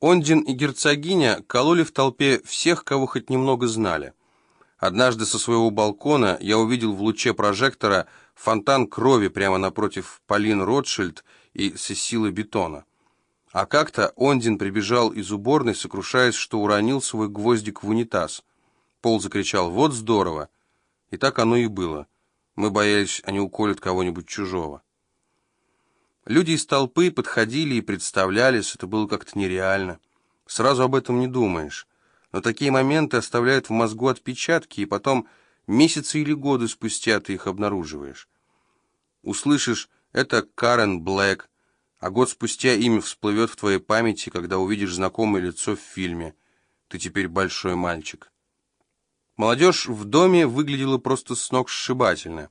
Ондин и герцогиня кололи в толпе всех, кого хоть немного знали. Однажды со своего балкона я увидел в луче прожектора фонтан крови прямо напротив Полин Ротшильд и Сесилы Бетона. А как-то Ондин прибежал из уборной, сокрушаясь, что уронил свой гвоздик в унитаз. Пол закричал «Вот здорово!» И так оно и было. Мы боялись, они уколют кого-нибудь чужого. Люди из толпы подходили и представлялись, это было как-то нереально. Сразу об этом не думаешь. Но такие моменты оставляют в мозгу отпечатки, и потом месяцы или годы спустя ты их обнаруживаешь. Услышишь «это Карен Блэк», а год спустя имя всплывет в твоей памяти, когда увидишь знакомое лицо в фильме. Ты теперь большой мальчик. Молодежь в доме выглядела просто с ног сшибательно.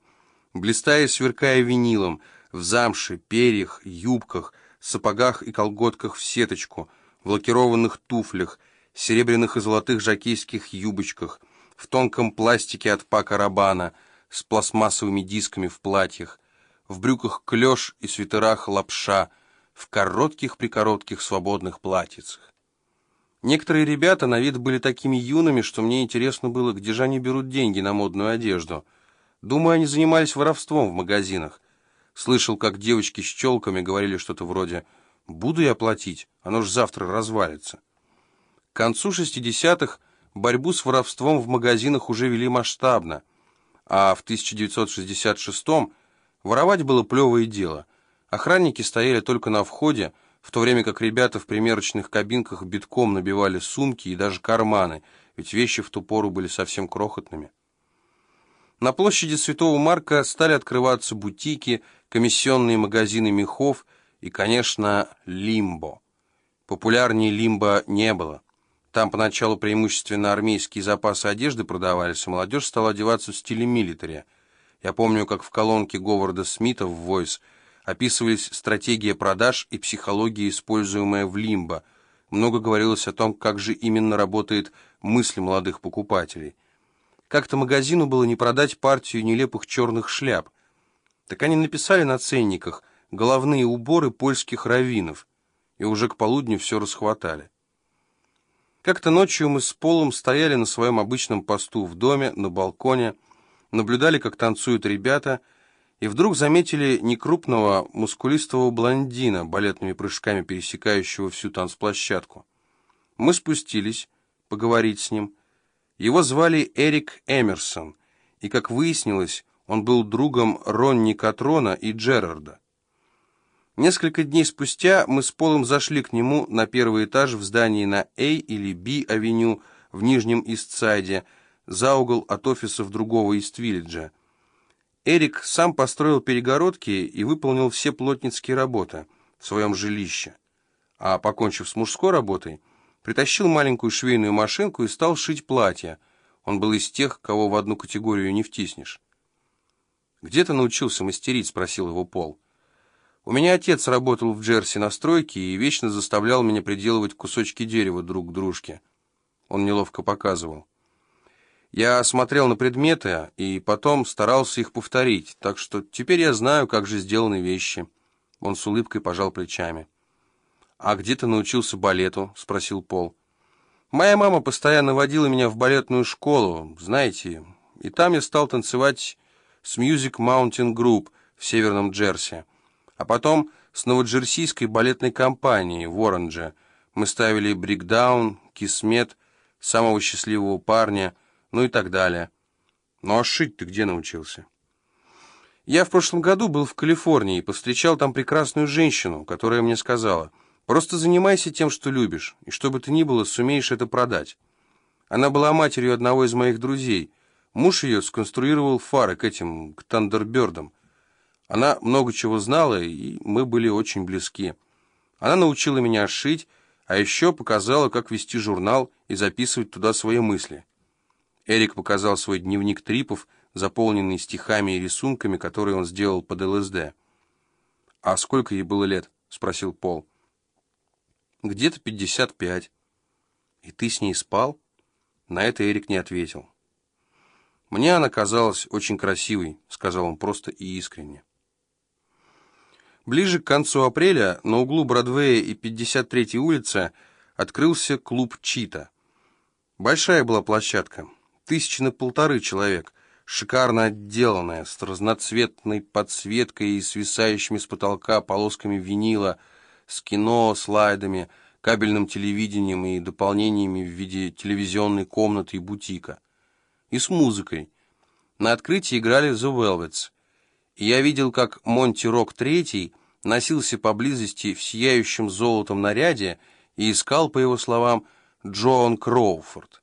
Блистая сверкая винилом – в замше, перьях, юбках, сапогах и колготках в сеточку, в лакированных туфлях, серебряных и золотых жакейских юбочках, в тонком пластике от пака Рабана, с пластмассовыми дисками в платьях, в брюках клеш и свитерах лапша, в коротких-прикоротких свободных платьицах. Некоторые ребята на вид были такими юными, что мне интересно было, где же они берут деньги на модную одежду. Думаю, они занимались воровством в магазинах. Слышал, как девочки с челками говорили что-то вроде «Буду я платить, оно ж завтра развалится». К концу 60-х борьбу с воровством в магазинах уже вели масштабно, а в 1966-м воровать было плевое дело. Охранники стояли только на входе, в то время как ребята в примерочных кабинках битком набивали сумки и даже карманы, ведь вещи в ту пору были совсем крохотными. На площади Святого Марка стали открываться бутики, комиссионные магазины мехов и, конечно, лимбо. Популярнее лимбо не было. Там поначалу преимущественно армейские запасы одежды продавались, а молодежь стала одеваться в стиле милитари. Я помню, как в колонке Говарда Смита в «Войс» описывались стратегия продаж и психология, используемая в лимбо. Много говорилось о том, как же именно работает мысль молодых покупателей – как-то магазину было не продать партию нелепых черных шляп. Так они написали на ценниках «головные уборы польских раввинов», и уже к полудню все расхватали. Как-то ночью мы с Полом стояли на своем обычном посту в доме, на балконе, наблюдали, как танцуют ребята, и вдруг заметили некрупного, мускулистого блондина, балетными прыжками пересекающего всю танцплощадку. Мы спустились поговорить с ним, его звали Эрик Эмерсон, и, как выяснилось, он был другом Ронни Катрона и Джерарда. Несколько дней спустя мы с Полом зашли к нему на первый этаж в здании на А или Б-авеню в Нижнем Истсайде, за угол от офисов другого Иствиллиджа. Эрик сам построил перегородки и выполнил все плотницкие работы в своем жилище. А покончив с мужской работой, притащил маленькую швейную машинку и стал шить платья. Он был из тех, кого в одну категорию не втиснешь. «Где ты научился мастерить?» — спросил его Пол. «У меня отец работал в Джерси на стройке и вечно заставлял меня приделывать кусочки дерева друг к дружке». Он неловко показывал. Я смотрел на предметы и потом старался их повторить, так что теперь я знаю, как же сделаны вещи. Он с улыбкой пожал плечами. «А где ты научился балету?» — спросил Пол. «Моя мама постоянно водила меня в балетную школу, знаете, и там я стал танцевать с Music Mountain Group в Северном Джерси, а потом с новоджерсийской балетной компанией в Оранже. Мы ставили брикдаун, кисмет, самого счастливого парня, ну и так далее. Ну а шить ты где научился?» Я в прошлом году был в Калифорнии и повстречал там прекрасную женщину, которая мне сказала — Просто занимайся тем, что любишь, и что бы ты ни было, сумеешь это продать. Она была матерью одного из моих друзей. Муж ее сконструировал фары к этим, к Тандербердам. Она много чего знала, и мы были очень близки. Она научила меня шить, а еще показала, как вести журнал и записывать туда свои мысли. Эрик показал свой дневник трипов, заполненный стихами и рисунками, которые он сделал под ЛСД. «А сколько ей было лет?» — спросил Пол. Где-то пятьдесят пять. И ты с ней спал? На это Эрик не ответил. Мне она казалась очень красивой, сказал он просто и искренне. Ближе к концу апреля на углу Бродвея и 53-й улицы открылся клуб «Чита». Большая была площадка, тысячи на полторы человек, шикарно отделанная, с разноцветной подсветкой и свисающими с потолка полосками винила, с кино, слайдами, кабельным телевидением и дополнениями в виде телевизионной комнаты и бутика. И с музыкой. На открытии играли The Velvets. И я видел, как Монти Рок III носился поблизости в сияющем золотом наряде и искал, по его словам, Джоан Кроуфорд.